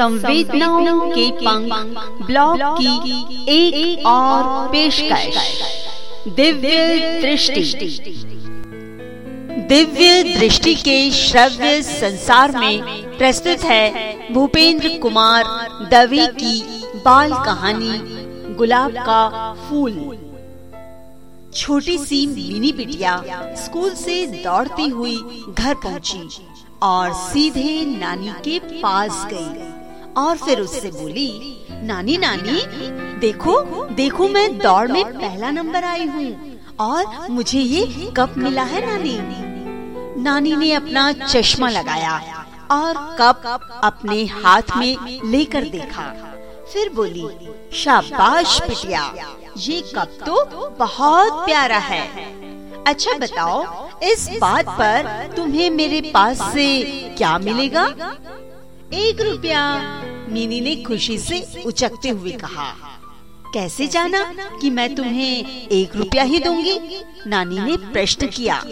संवेदनाओं के पंख ब्लॉग की एक, एक और पेश दिव्य दृष्टि। दिव्य दृष्टि के श्रव्य संसार में प्रस्तुत है भूपेंद्र कुमार दवे की बाल कहानी गुलाब का फूल। छोटी सी मिनी बिटिया स्कूल से दौड़ती हुई घर पहुँची और सीधे नानी के पास गई। और फिर उससे बोली नानी नानी देखो देखो मैं दौड़ में पहला नंबर आई हूँ और मुझे ये कप मिला है नानी नानी ने अपना चश्मा लगाया और कप अपने हाथ में लेकर देखा। फिर बोली शाबाश बिटिया ये कप तो बहुत प्यारा है। अच्छा बताओ इस बात पर तुम्हें मेरे पास से क्या मिलेगा? एक रुपया। मीनी ने खुशी से उचकते हुए कहा कैसे जाना कि मैं तुम्हें एक रुपया ही दूँगी? नानी ने प्रश्न किया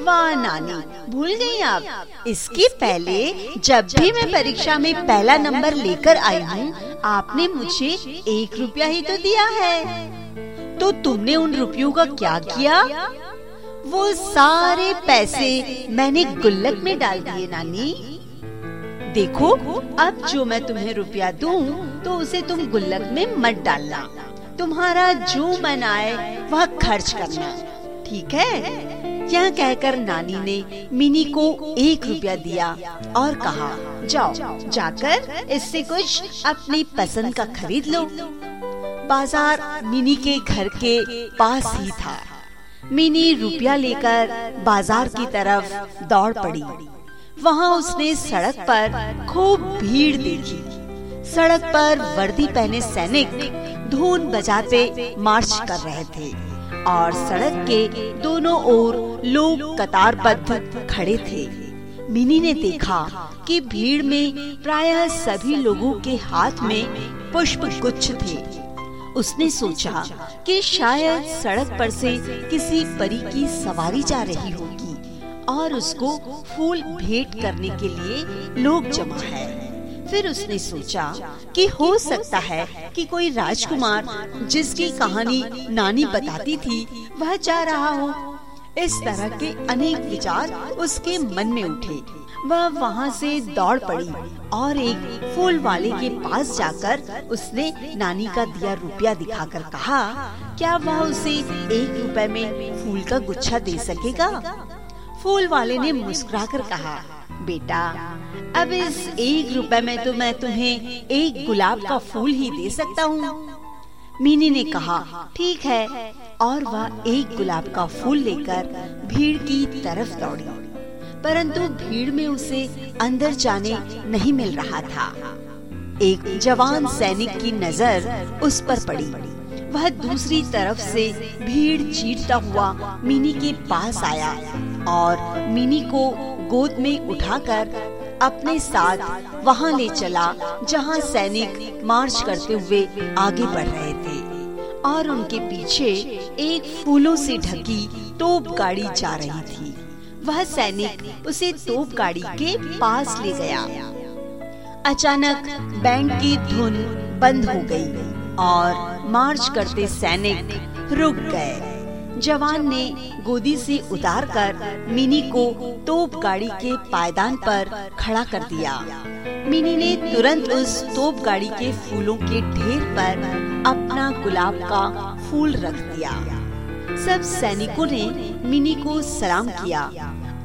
वाह नानी भूल गई आप। इसके पहले जब भी मैं परीक्षा में पहला नंबर लेकर आई हूँ आपने मुझे एक रुपया ही तो दिया है। तो तुमने उन रुपयों का क्या किया वो सारे पैसे मैंने गुल्लक में डाल दिए नानी। देखो, अब जो मैं तुम्हें रुपया दूँ तो उसे तुम गुल्लक में मत डालना। तुम्हारा जो मन आए, वह खर्च करना। ठीक है? यह कहकर नानी ने मिनी को एक रुपया दिया और कहा, जाओ, जाकर इससे कुछ अपनी पसंद का खरीद लो। बाज़ार मिनी के घर के पास ही था। मिनी रुपया लेकर बाज़ार की तरफ़ दौड़ पड़ी। वहाँ उसने सड़क पर खूब भीड़ देखी। सड़क पर वर्दी पहने सैनिक धून बजाते मार्च कर रहे थे और सड़क के दोनों ओर लोग कतारबद्ध खड़े थे। मिनी ने देखा कि भीड़ में प्रायः सभी लोगों के हाथ में पुष्प गुच्छ थे। उसने सोचा कि शायद सड़क पर से किसी परी की सवारी जा रही होगी और उसको फूल भेंट करने के लिए लोग जमा है। फिर उसने सोचा कि हो सकता है कि कोई राजकुमार जिसकी कहानी नानी बताती थी, वह जा रहा हो। इस तरह के अनेक विचार उसके मन में उठे। वह वहाँ से दौड़ पड़ी और एक फूल वाले के पास जाकर उसने नानी का दिया रुपया दिखाकर कहा, क्या वह उसे एक रुपए में फूल का गुच्छा दे सकेगा? फूल वाले ने मुस्कुराकर कहा, बेटा, अब इस एक रुपए में तो मैं तुम्हें एक गुलाब का फूल ही दे सकता हूँ। मीनी ने कहा, ठीक है। और वह एक गुलाब का फूल लेकर भीड़ की तरफ़ दौड़ी। परंतु भीड़ में उसे अंदर जाने नहीं मिल रहा था। एक जवान सैनिक की नज़र उस पर पड़ी। वह दूसरी तरफ़ से भीड़ चीरता हुआ मिनी के पास आया। और मिनी को गोद में उठाकर अपने साथ वहाँ ले चला, जहाँ सैनिक मार्च करते हुए आगे बढ़ रहे थे। और उनके पीछे एक फूलों से ढकी तोप गाड़ी जा रही थी। वह सैनिक उसे तोप गाड़ी के पास ले गया। अचानक बैंड की धुन बंद हो गई और मार्च करते सैनिक रुक गए। जवान ने गोदी से उतारकर मिनी को तोप गाड़ी के पायदान पर खड़ा कर दिया। मिनी ने तुरंत उस तोप गाड़ी के फूलों के ढेर पर अपना गुलाब का फूल रख दिया। सब सैनिकों ने मिनी को सलाम किया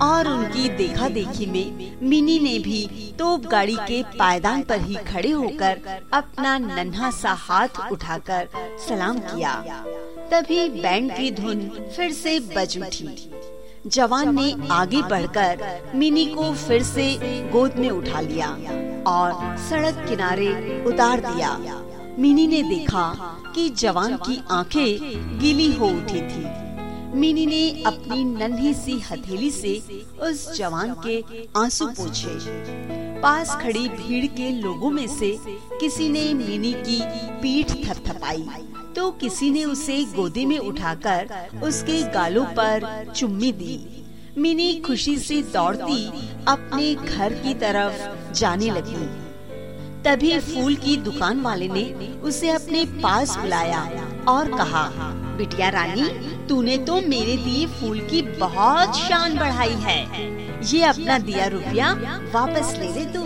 और उनकी देखा देखी में मिनी ने भी तोप गाड़ी के पायदान पर ही खड़े होकर अपना नन्हा सा हाथ उठाकर सलाम किया। तभी बैंड की धुन फिर से बज उठी जवान ने आगे बढ़कर मिनी को फिर से गोद में उठा लिया और सड़क किनारे उतार दिया। मिनी ने देखा कि जवान की आँखें गीली हो उठी थी। मिनी ने अपनी नन्ही सी हथेली से उस जवान के आँसू पूछे। पास खड़ी भीड़ के लोगों में से किसी ने मिनी की पीठ थपथपाई। तो किसी ने उसे गोदी में उठाकर उसके गालों पर चुम्मी दी। मिनी खुशी से दौड़ती अपने घर की तरफ़ जाने लगी। तभी फूल की दुकान वाले ने उसे अपने पास बुलाया और कहा, बिटिया रानी, तूने तो मेरे दिए फूल की बहुत शान बढ़ाई है। ये अपना दिया रुपया वापस ले ले तू।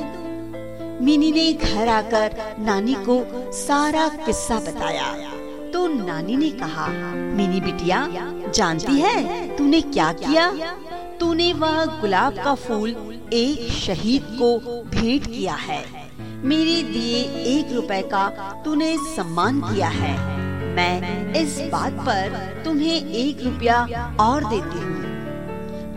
मिनी ने घर आकर नानी को सारा किस्सा बताया। तो नानी ने कहा, मिनी बिटिया, जानती है तूने क्या किया? तूने वह गुलाब का फूल एक शहीद को भेंट किया है। मेरे दिए एक रुपए का तूने सम्मान किया है। मैं इस बात पर तुम्हें एक रुपया और देती हूँ।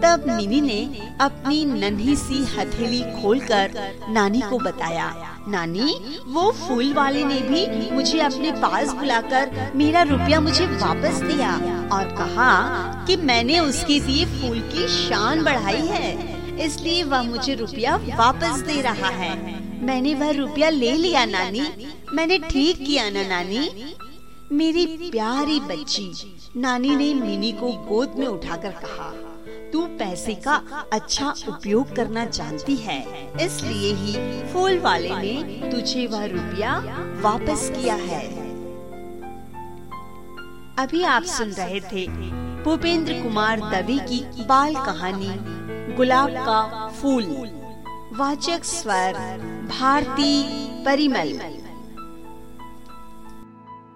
तब मिनी ने अपनी नन्ही सी हथेली खोलकर नानी को बताया, नानी, वो फूल वाले ने भी मुझे अपने पास बुलाकर मेरा रुपया मुझे वापस दिया और कहा कि मैंने उसके दिए फूल की शान बढ़ाई है, इसलिए वह मुझे रुपया वापस दे रहा है। मैंने वह रुपया ले लिया, नानी। मैंने ठीक किया ना, नानी? मेरी प्यारी बच्ची, नानी ने मिनी को गोद में उठाकर कहा पैसे का अच्छा उपयोग करना जानती है। इसलिए ही फूल वाले ने तुझे वह रुपया वापस किया है। अभी आप सुन रहे थे भूपेंद्र कुमार दवे की बाल कहानी, गुलाब का फूल। वाचक स्वर, भारती परिमल।